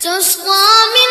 تسقى من